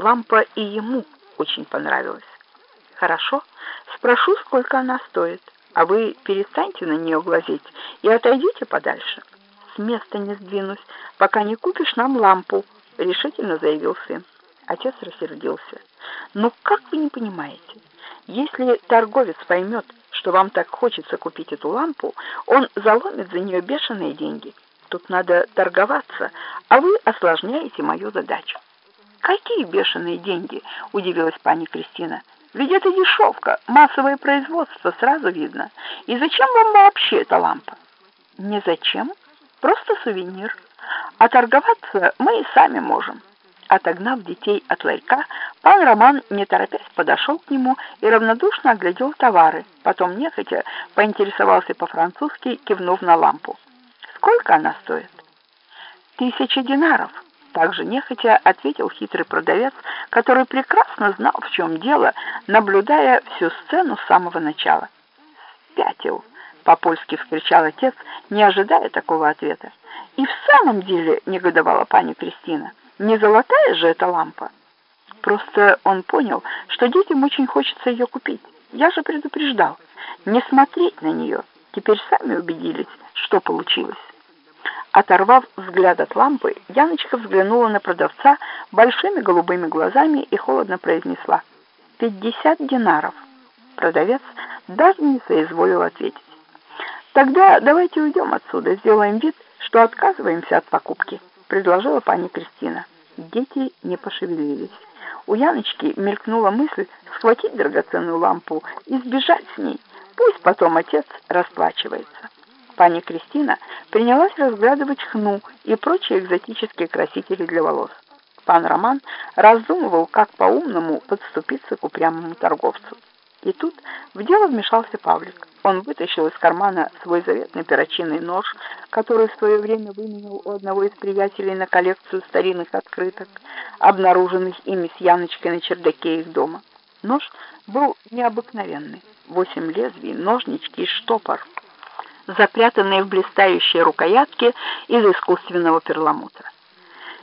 лампа и ему очень понравилась. Хорошо, спрошу, сколько она стоит, а вы перестаньте на нее глазеть и отойдите подальше. С места не сдвинусь, пока не купишь нам лампу, решительно заявил сын. Отец рассердился. «Ну как вы не понимаете? Если торговец поймет, что вам так хочется купить эту лампу, он заломит за нее бешеные деньги. Тут надо торговаться, а вы осложняете мою задачу». «Какие бешеные деньги?» — удивилась пани Кристина. «Ведь это дешевка, массовое производство, сразу видно. И зачем вам вообще эта лампа?» «Не зачем, просто сувенир. А торговаться мы и сами можем». Отогнав детей от ларька, пан Роман, не торопясь, подошел к нему и равнодушно оглядел товары. Потом нехотя поинтересовался по-французски, кивнув на лампу. «Сколько она стоит?» «Тысяча динаров», — также нехотя ответил хитрый продавец, который прекрасно знал, в чем дело, наблюдая всю сцену с самого начала. «Спятил!» — по-польски вскричал отец, не ожидая такого ответа. «И в самом деле», — негодовала пани Кристина, — не золотая же эта лампа. Просто он понял, что детям очень хочется ее купить. Я же предупреждал. Не смотреть на нее. Теперь сами убедились, что получилось. Оторвав взгляд от лампы, Яночка взглянула на продавца большими голубыми глазами и холодно произнесла «Пятьдесят динаров». Продавец даже не соизволил ответить. «Тогда давайте уйдем отсюда, сделаем вид, что отказываемся от покупки» предложила пани Кристина. Дети не пошевелились. У Яночки мелькнула мысль схватить драгоценную лампу и сбежать с ней. Пусть потом отец расплачивается. Пани Кристина принялась разглядывать хну и прочие экзотические красители для волос. Пан Роман раздумывал, как по-умному подступиться к упрямому торговцу. И тут в дело вмешался Павлик. Он вытащил из кармана свой заветный перочинный нож, который в свое время выменял у одного из приятелей на коллекцию старинных открыток, обнаруженных ими с Яночкой на чердаке их дома. Нож был необыкновенный. Восемь лезвий, ножнички и штопор, запрятанные в блистающие рукоятки из искусственного перламутра.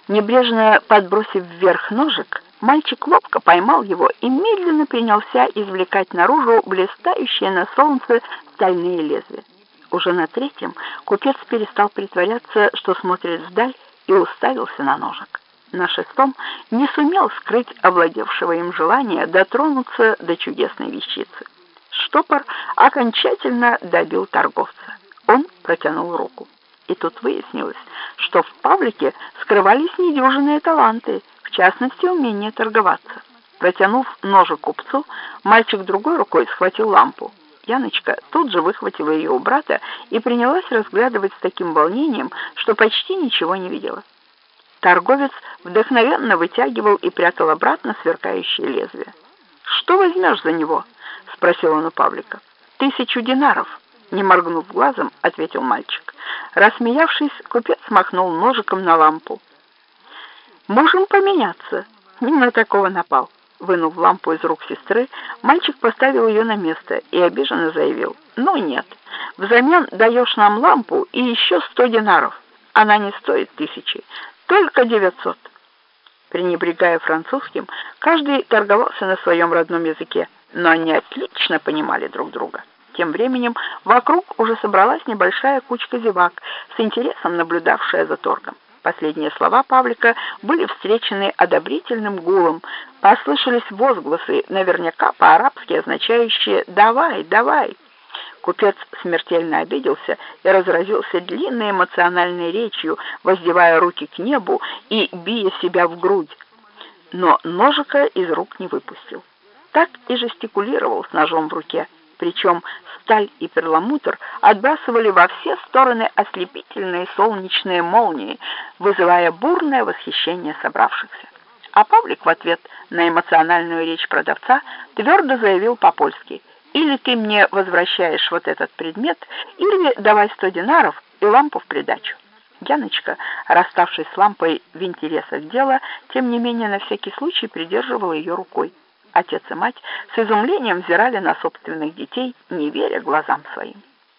Небрежно подбросив вверх ножик, Мальчик ловко поймал его и медленно принялся извлекать наружу блистающие на солнце стальные лезвия. Уже на третьем купец перестал притворяться, что смотрит вдаль, и уставился на ножик. На шестом не сумел скрыть овладевшего им желания дотронуться до чудесной вещицы. Штопор окончательно добил торговца. Он протянул руку. И тут выяснилось, что в Павлике скрывались недюжинные таланты — в частности, умение торговаться. Протянув ножик купцу, мальчик другой рукой схватил лампу. Яночка тут же выхватила ее у брата и принялась разглядывать с таким волнением, что почти ничего не видела. Торговец вдохновенно вытягивал и прятал обратно сверкающее лезвие. «Что возьмешь за него?» — спросил он у Павлика. «Тысячу динаров», — не моргнув глазом, ответил мальчик. Рассмеявшись, купец махнул ножиком на лампу. Можем поменяться. Не на такого напал. Вынув лампу из рук сестры, мальчик поставил ее на место и обиженно заявил. «Ну нет, взамен даешь нам лампу и еще сто динаров. Она не стоит тысячи, только девятьсот». Пренебрегая французским, каждый торговался на своем родном языке, но они отлично понимали друг друга. Тем временем вокруг уже собралась небольшая кучка зевак, с интересом наблюдавшая за торгом. Последние слова Павлика были встречены одобрительным гулом. Послышались возгласы, наверняка по-арабски означающие «давай, давай». Купец смертельно обиделся и разразился длинной эмоциональной речью, воздевая руки к небу и бия себя в грудь. Но ножика из рук не выпустил. Так и жестикулировал с ножом в руке причем сталь и перламутр отбрасывали во все стороны ослепительные солнечные молнии, вызывая бурное восхищение собравшихся. А Павлик в ответ на эмоциональную речь продавца твердо заявил по-польски «Или ты мне возвращаешь вот этот предмет, или давай сто динаров и лампу в придачу». Яночка, расставшись с лампой в интересах дела, тем не менее на всякий случай придерживала ее рукой. Отец и мать с изумлением взирали на собственных детей, не веря глазам своим.